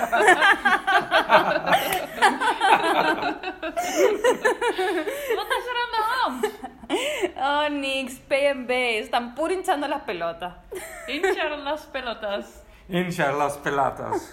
Vad är? Oh, Nix, P&B, están puro hinchando las pelotas. Hinchar las pelotas. Hinchar las pelotas.